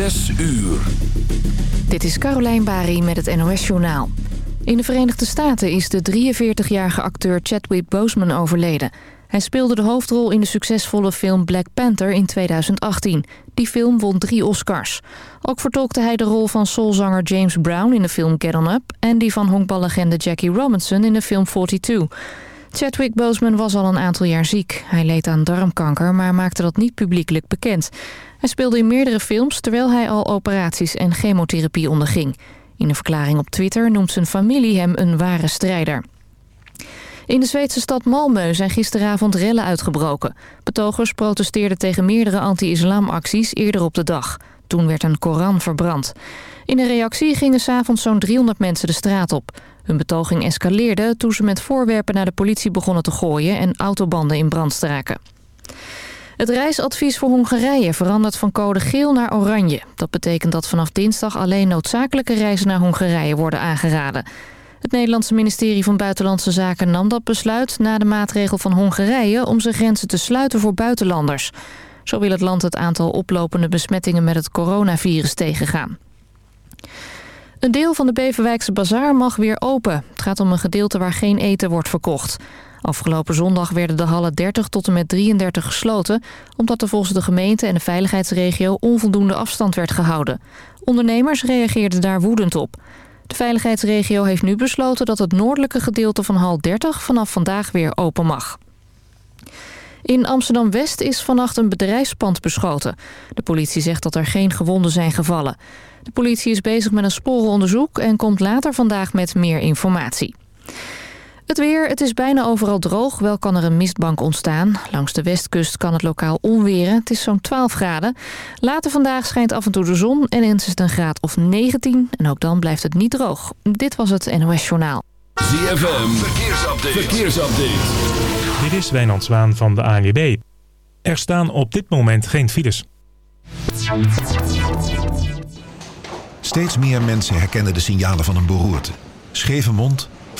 Uur. Dit is Carolijn Bari met het NOS Journaal. In de Verenigde Staten is de 43-jarige acteur Chadwick Boseman overleden. Hij speelde de hoofdrol in de succesvolle film Black Panther in 2018. Die film won drie Oscars. Ook vertolkte hij de rol van soulzanger James Brown in de film Get On Up... en die van honkballegende Jackie Robinson in de film 42. Chadwick Boseman was al een aantal jaar ziek. Hij leed aan darmkanker, maar maakte dat niet publiekelijk bekend. Hij speelde in meerdere films terwijl hij al operaties en chemotherapie onderging. In een verklaring op Twitter noemt zijn familie hem een ware strijder. In de Zweedse stad Malmö zijn gisteravond rellen uitgebroken. Betogers protesteerden tegen meerdere anti-islamacties eerder op de dag. Toen werd een Koran verbrand. In een reactie gingen s'avonds zo'n 300 mensen de straat op. Hun betoging escaleerde toen ze met voorwerpen naar de politie begonnen te gooien... en autobanden in brand staken. Het reisadvies voor Hongarije verandert van code geel naar oranje. Dat betekent dat vanaf dinsdag alleen noodzakelijke reizen naar Hongarije worden aangeraden. Het Nederlandse ministerie van Buitenlandse Zaken nam dat besluit... na de maatregel van Hongarije om zijn grenzen te sluiten voor buitenlanders. Zo wil het land het aantal oplopende besmettingen met het coronavirus tegengaan. Een deel van de Beverwijkse bazaar mag weer open. Het gaat om een gedeelte waar geen eten wordt verkocht. Afgelopen zondag werden de hallen 30 tot en met 33 gesloten... omdat er volgens de gemeente en de veiligheidsregio onvoldoende afstand werd gehouden. Ondernemers reageerden daar woedend op. De veiligheidsregio heeft nu besloten dat het noordelijke gedeelte van hal 30 vanaf vandaag weer open mag. In Amsterdam-West is vannacht een bedrijfspand beschoten. De politie zegt dat er geen gewonden zijn gevallen. De politie is bezig met een sporenonderzoek en komt later vandaag met meer informatie. Het weer, het is bijna overal droog, wel kan er een mistbank ontstaan. Langs de westkust kan het lokaal onweren, het is zo'n 12 graden. Later vandaag schijnt af en toe de zon en is het een graad of 19. En ook dan blijft het niet droog. Dit was het NOS Journaal. ZFM, verkeersupdate. verkeersupdate. Dit is Wijnand Zwaan van de ANWB. Er staan op dit moment geen files. Steeds meer mensen herkennen de signalen van een beroerte. Scheve mond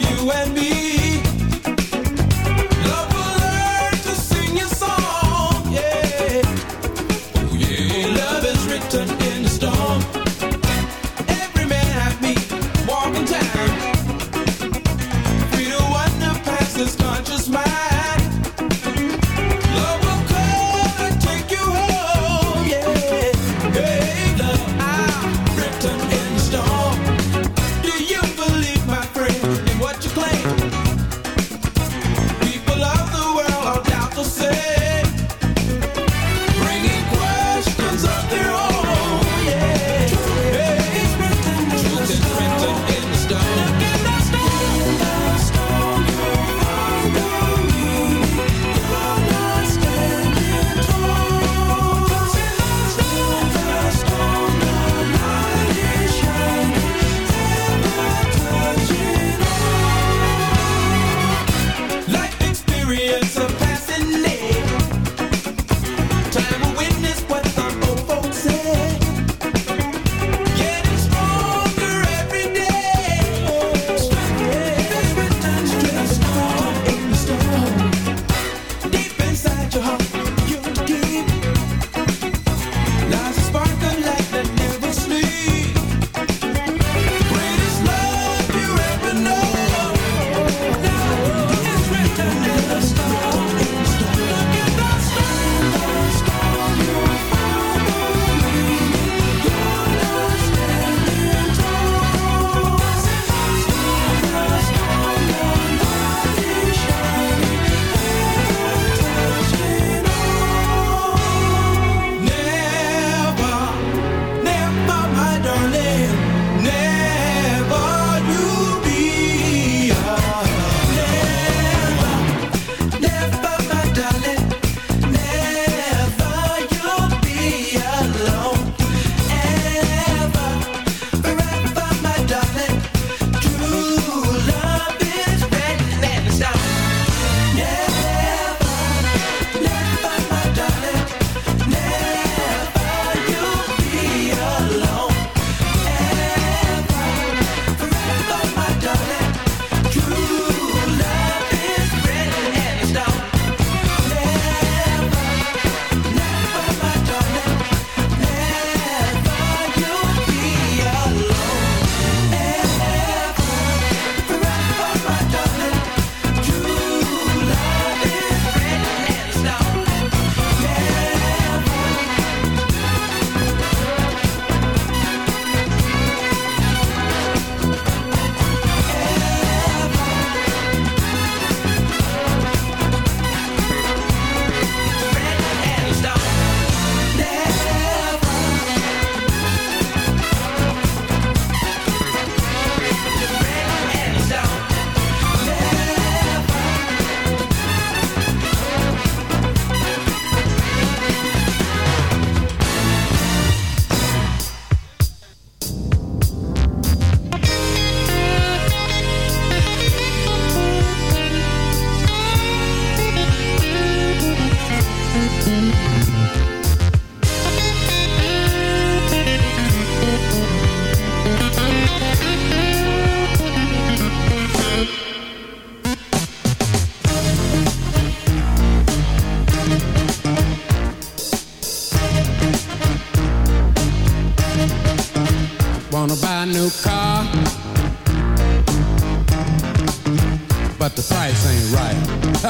you and me.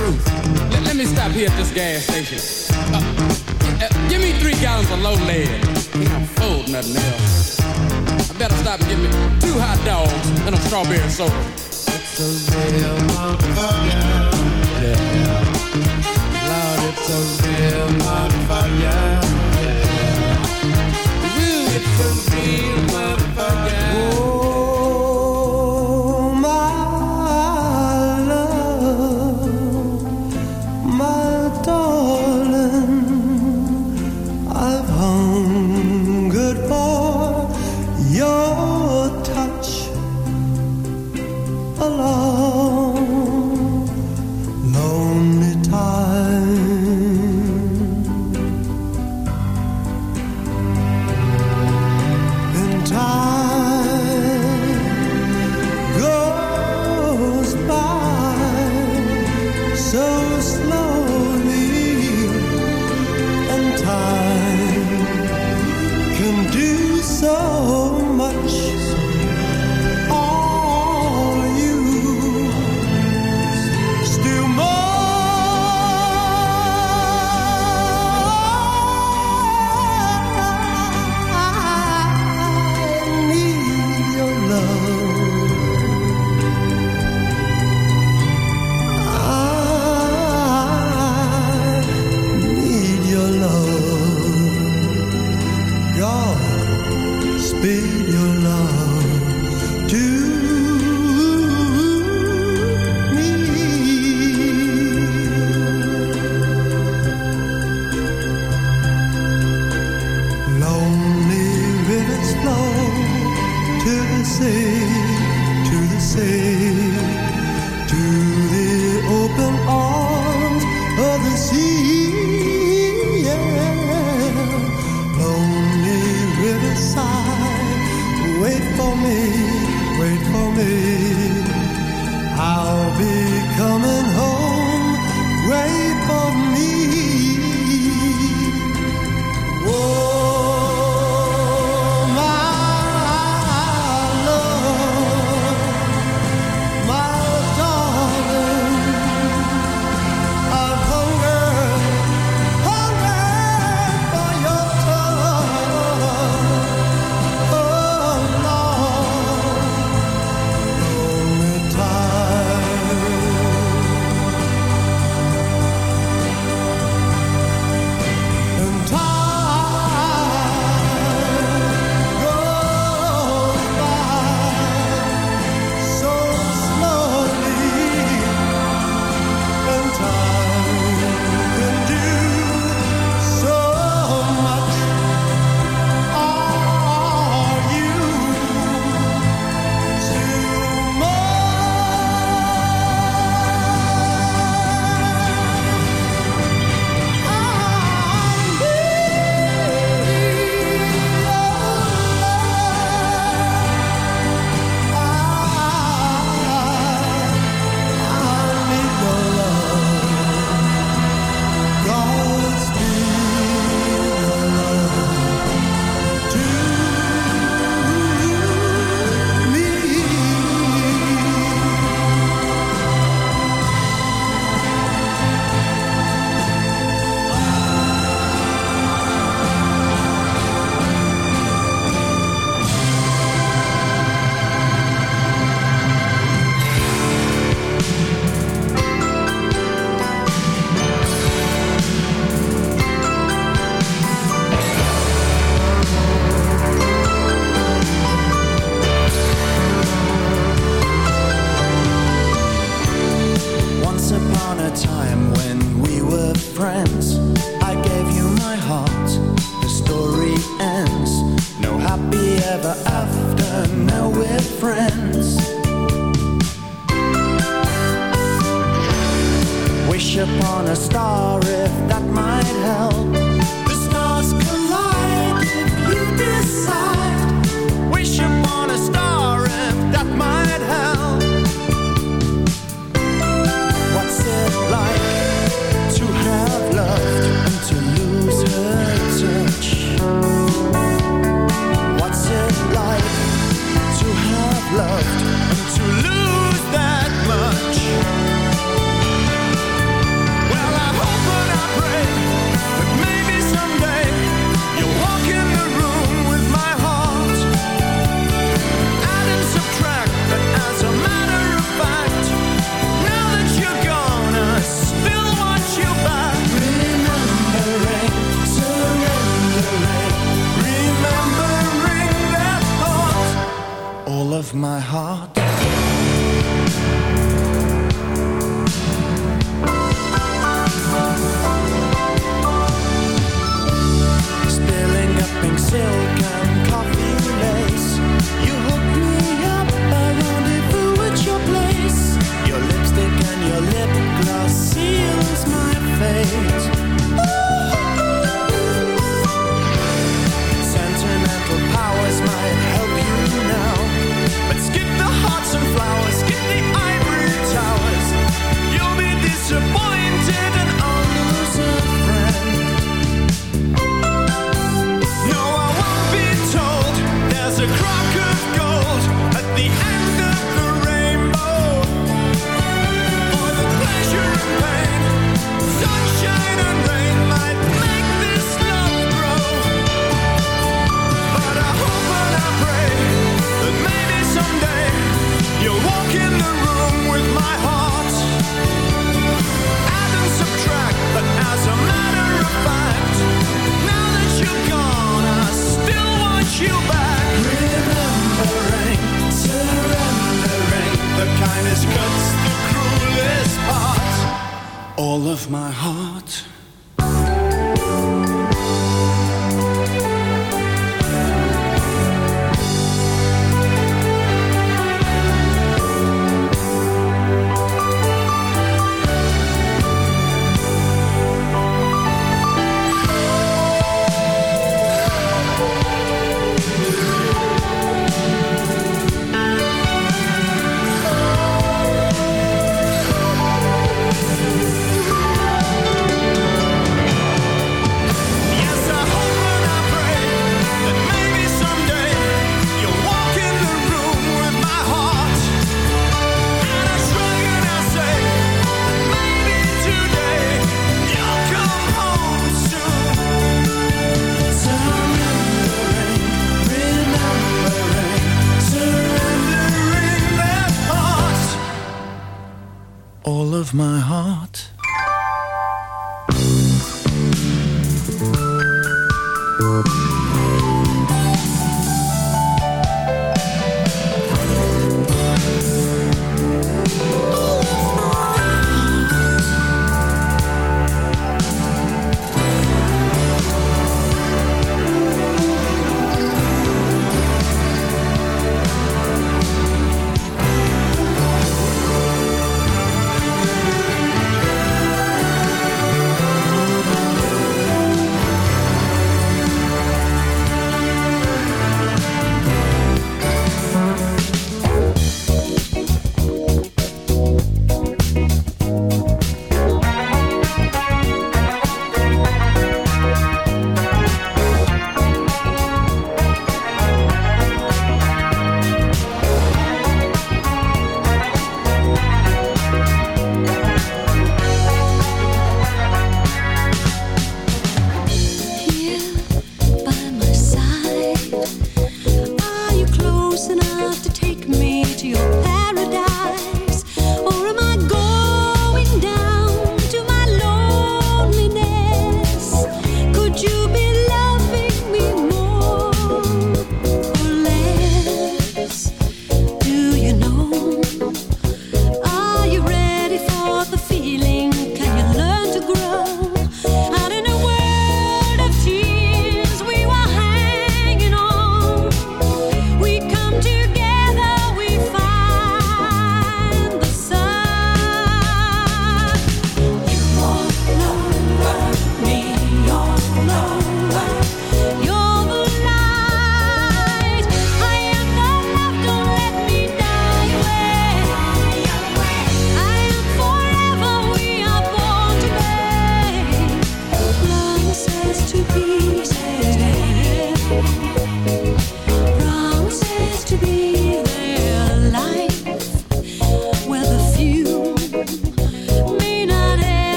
truth. Let, let me stop here at this gas station. Uh, uh, give me three gallons of low lead. I'm full, nothing else. I better stop and get me two hot dogs and a strawberry soda. It's a real motherfucker. Yeah. Lord, it's a real motherfucker. Yeah. Ooh, it's a real motherfucker.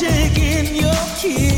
magic in your kiss.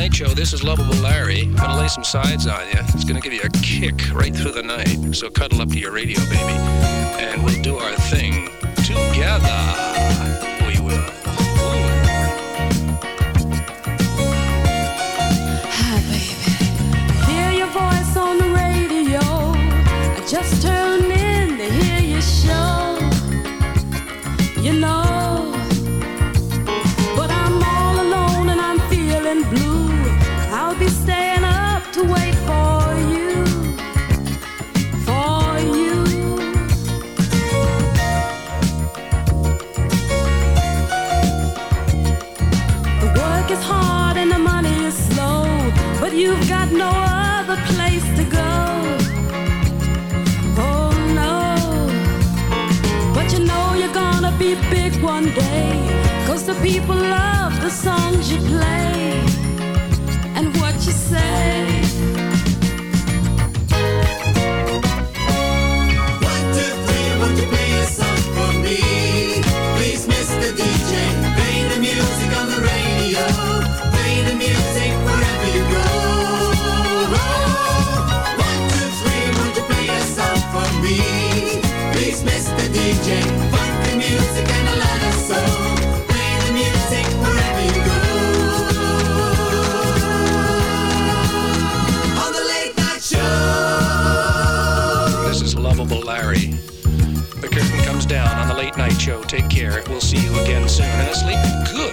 Night show, this is Lovable Larry. I'm gonna lay some sides on you. It's gonna give you a kick right through the night. So cuddle up to your radio, baby. And we'll do our thing together. One day, cause the people love the songs you play and what you say. One, two, three, won't you play a song for me? Please, Mr. DJ, play the music on the radio. Play the music wherever you go. One, two, three, won't you play a song for me? Please, Mr. DJ, We'll see you again soon. And sleep good,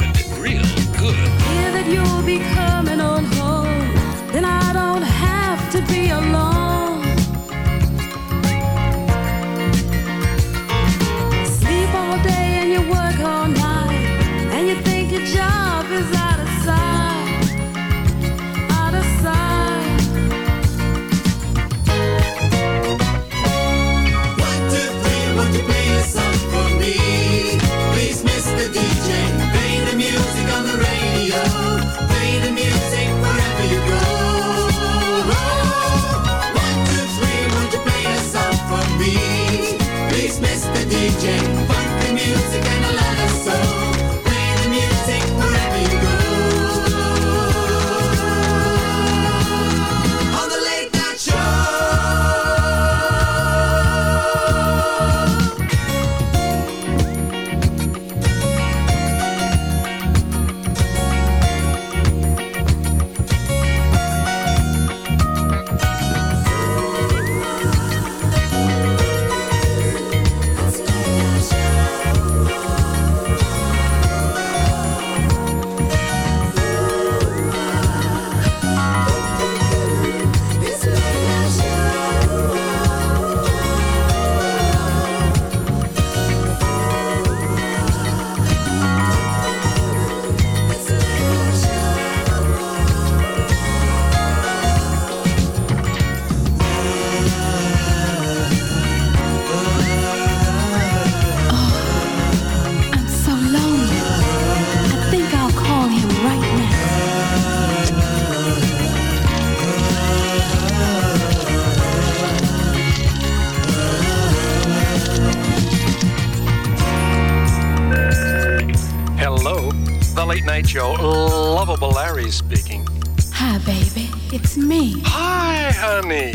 show. Lovable Larry speaking. Hi, baby. It's me. Hi, honey.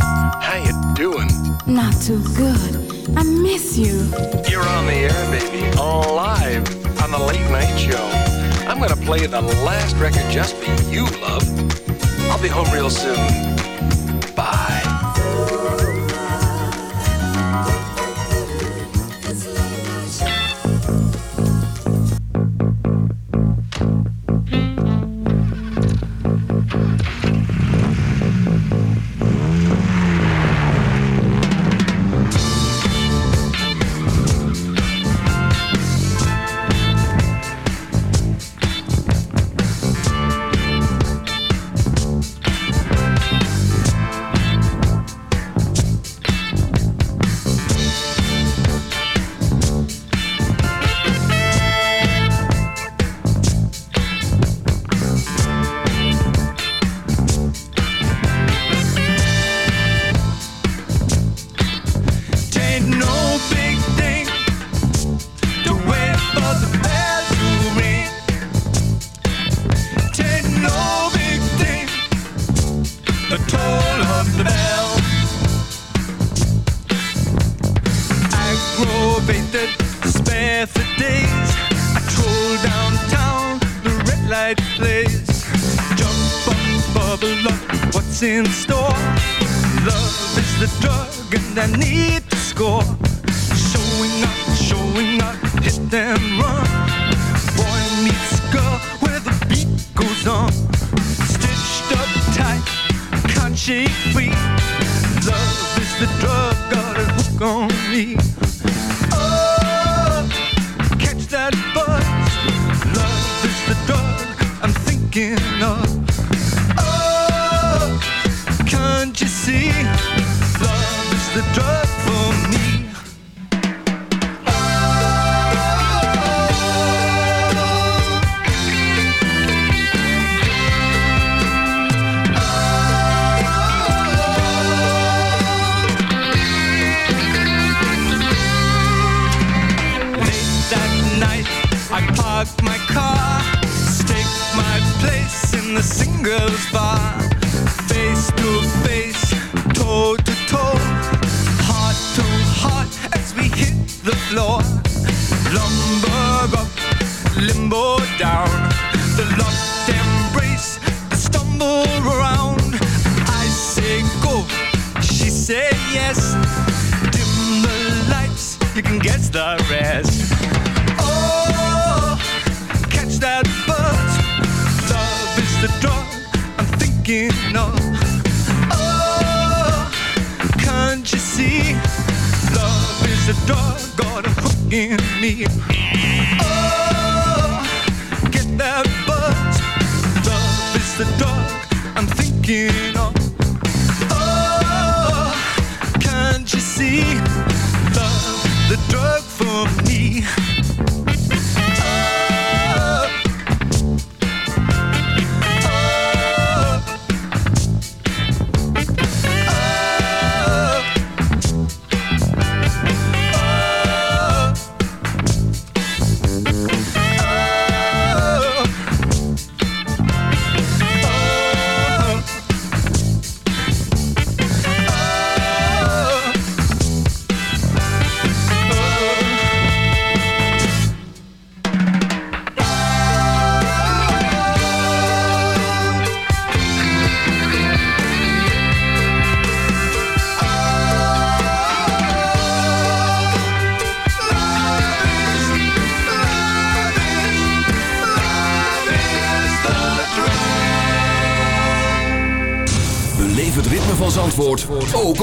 How you doing? Not too good. I miss you. You're on the air, baby. Live on the late night show. I'm gonna play the last record just for you, love. I'll be home real soon. probated, spare for days. I troll downtown, the red light plays. Jump on bubble up, what's in store? Love is the drug and I need to score. Showing up, showing up, hit them run. Boy meets girl where the beat goes on. Stitched up tight, can't shake free. Love is the drug, got a hook on me. thinking of. Oh, can't you see? Love is the drug. the dark, I'm thinking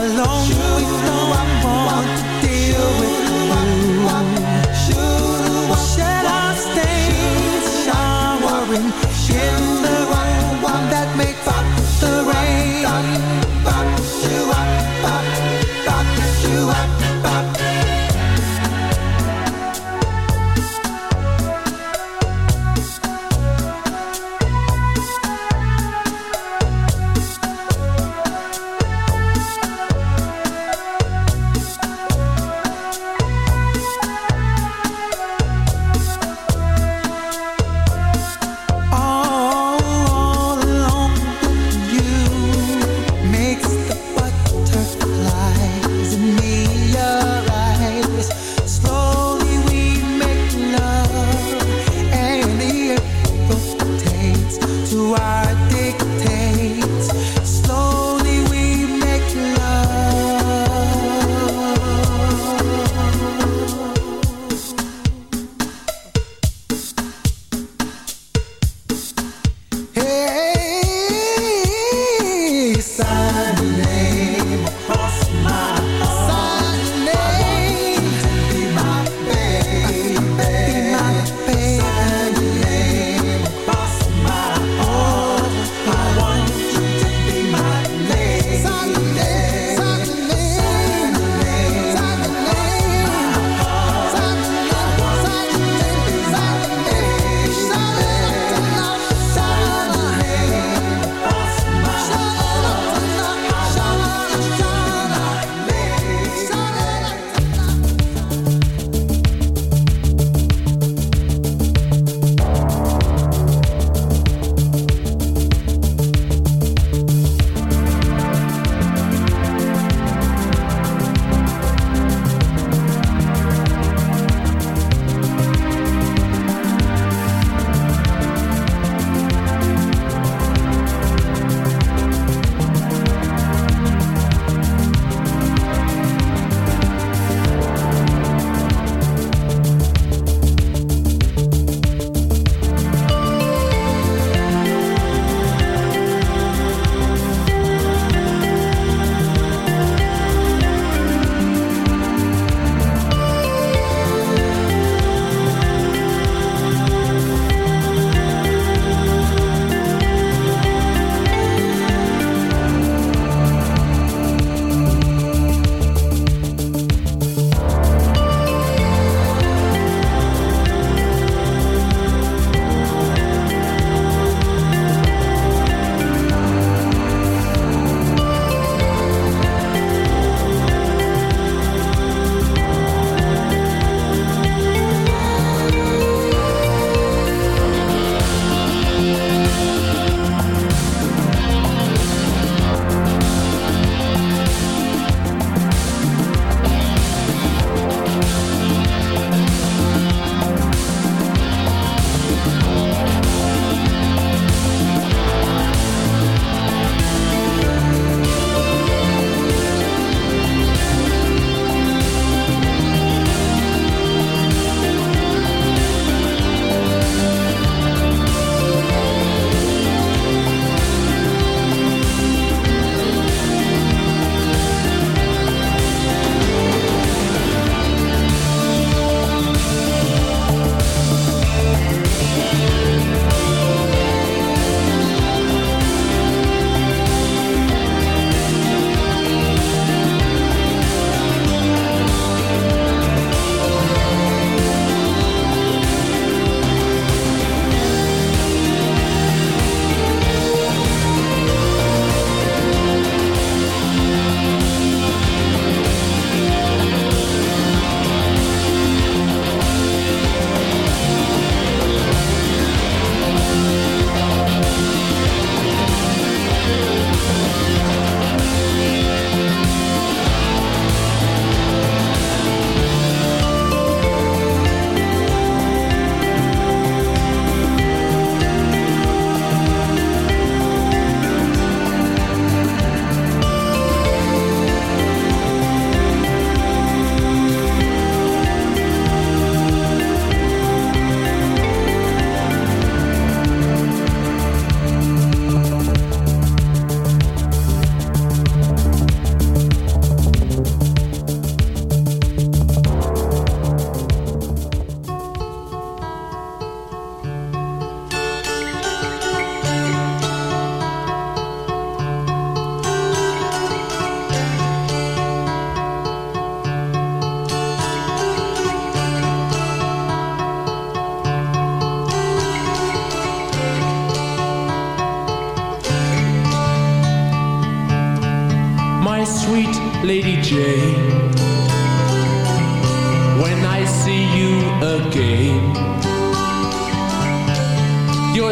alone. You know I want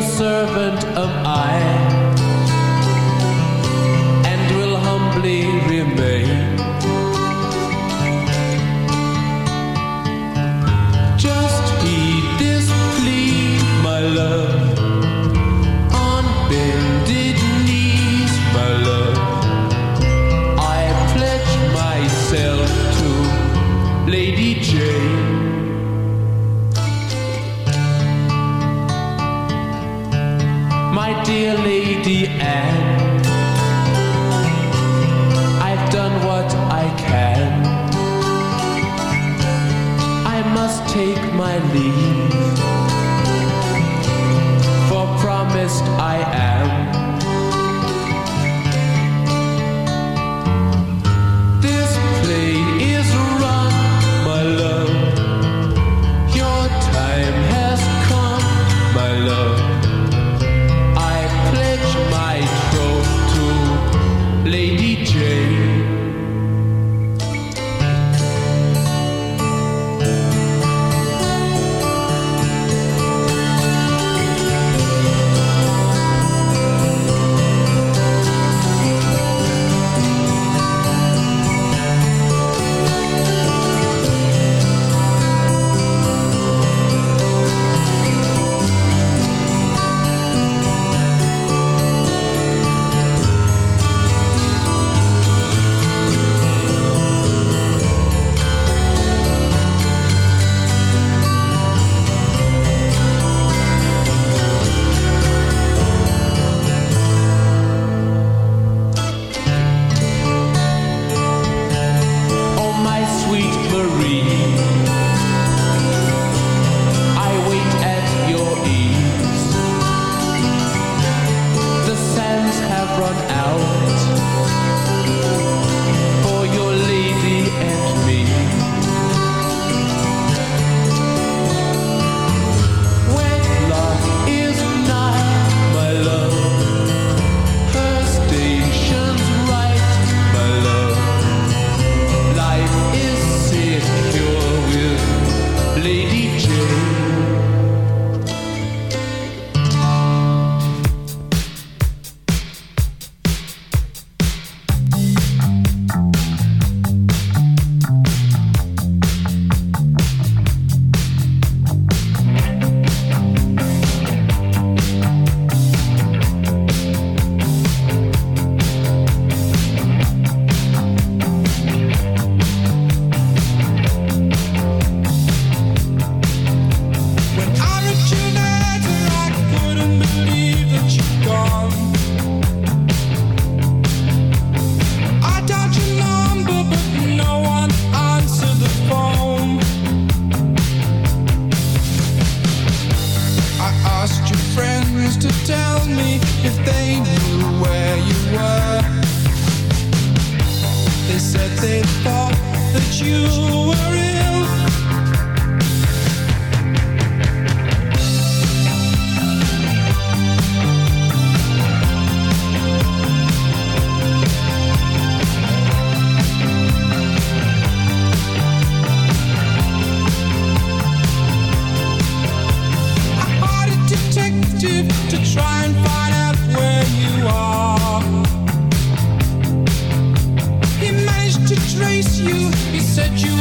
servant am I,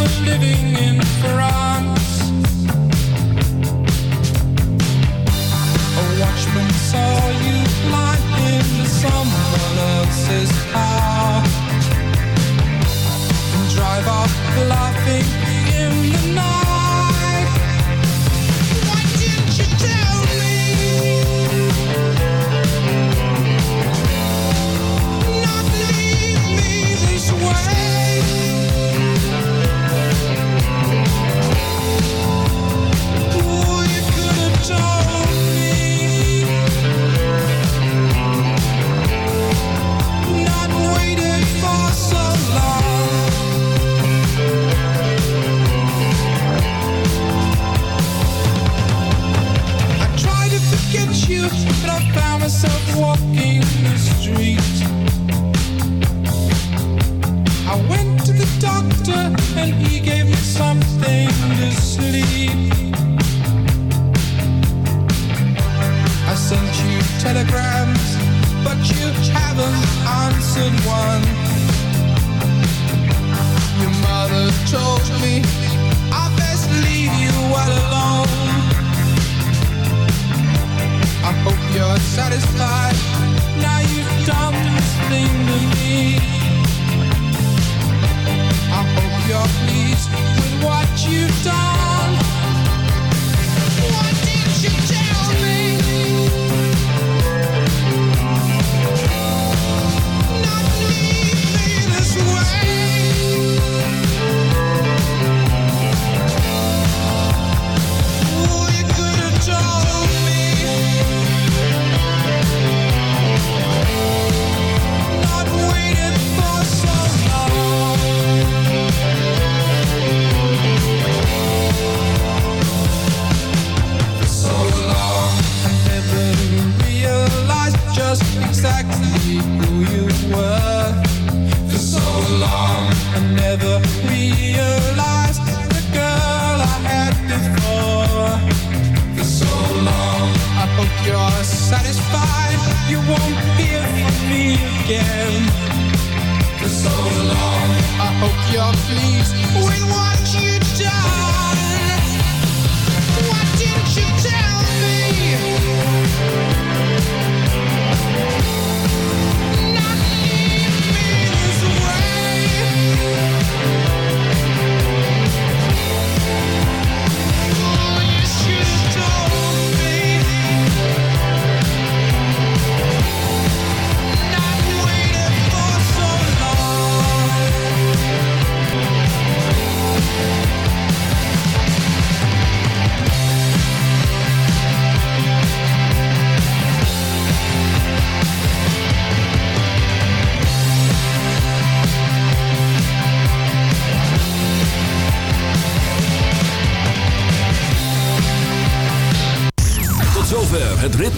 living in